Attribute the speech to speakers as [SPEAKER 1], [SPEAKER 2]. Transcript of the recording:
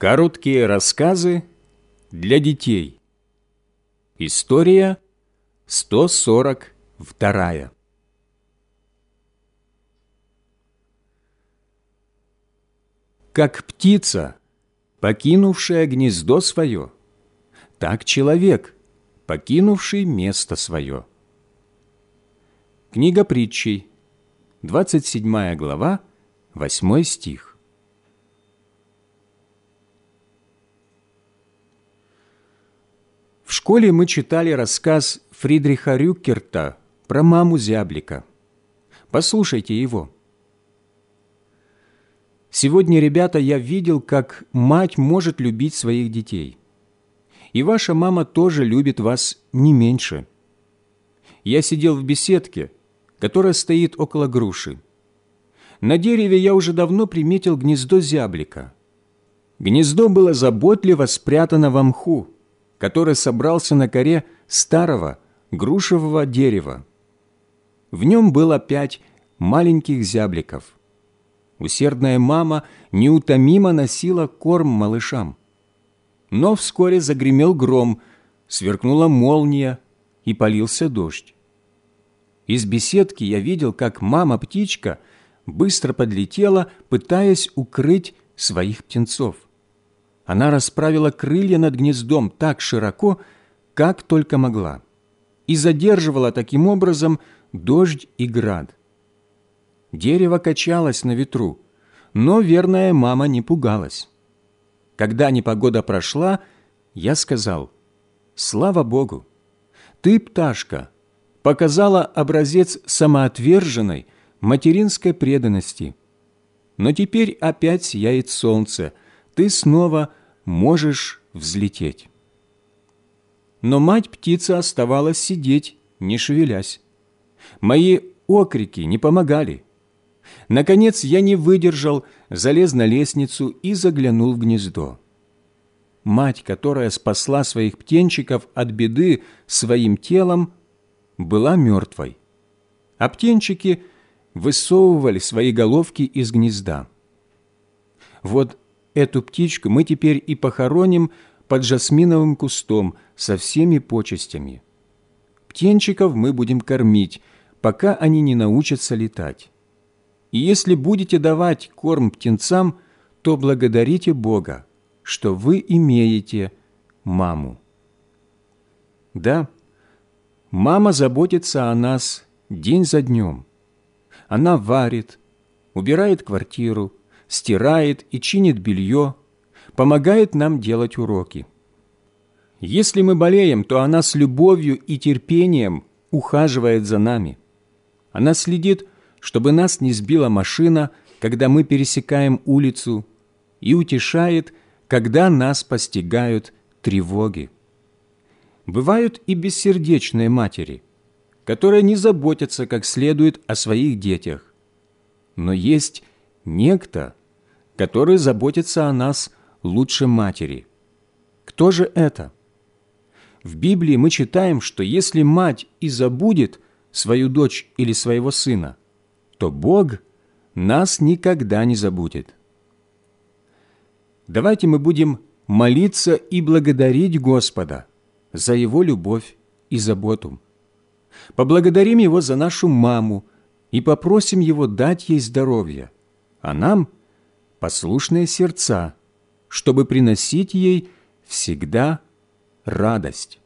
[SPEAKER 1] Короткие рассказы для детей. История 142. Как птица, покинувшая гнездо свое, так человек, покинувший место свое. Книга притчей, 27 глава, 8 стих. В школе мы читали рассказ Фридриха Рюккерта про маму зяблика. Послушайте его. Сегодня, ребята, я видел, как мать может любить своих детей. И ваша мама тоже любит вас не меньше. Я сидел в беседке, которая стоит около груши. На дереве я уже давно приметил гнездо зяблика. Гнездо было заботливо спрятано в мху который собрался на коре старого грушевого дерева. В нем было пять маленьких зябликов. Усердная мама неутомимо носила корм малышам. Но вскоре загремел гром, сверкнула молния и полился дождь. Из беседки я видел, как мама-птичка быстро подлетела, пытаясь укрыть своих птенцов. Она расправила крылья над гнездом так широко, как только могла, и задерживала таким образом дождь и град. Дерево качалось на ветру, но верная мама не пугалась. Когда непогода прошла, я сказал, «Слава Богу! Ты, пташка, показала образец самоотверженной материнской преданности. Но теперь опять сияет солнце, ты снова можешь взлететь. Но мать-птица оставалась сидеть, не шевелясь. Мои окрики не помогали. Наконец я не выдержал, залез на лестницу и заглянул в гнездо. Мать, которая спасла своих птенчиков от беды своим телом, была мертвой. А птенчики высовывали свои головки из гнезда. Вот Эту птичку мы теперь и похороним под жасминовым кустом со всеми почестями. Птенчиков мы будем кормить, пока они не научатся летать. И если будете давать корм птенцам, то благодарите Бога, что вы имеете маму. Да, мама заботится о нас день за днем. Она варит, убирает квартиру, стирает и чинит белье, помогает нам делать уроки. Если мы болеем, то она с любовью и терпением ухаживает за нами. Она следит, чтобы нас не сбила машина, когда мы пересекаем улицу, и утешает, когда нас постигают тревоги. Бывают и бессердечные матери, которые не заботятся как следует о своих детях. Но есть некто, который заботится о нас лучше матери. Кто же это? В Библии мы читаем, что если мать и забудет свою дочь или своего сына, то Бог нас никогда не забудет. Давайте мы будем молиться и благодарить Господа за Его любовь и заботу. Поблагодарим Его за нашу маму и попросим Его дать ей здоровье, а нам – послушные сердца, чтобы приносить ей всегда радость.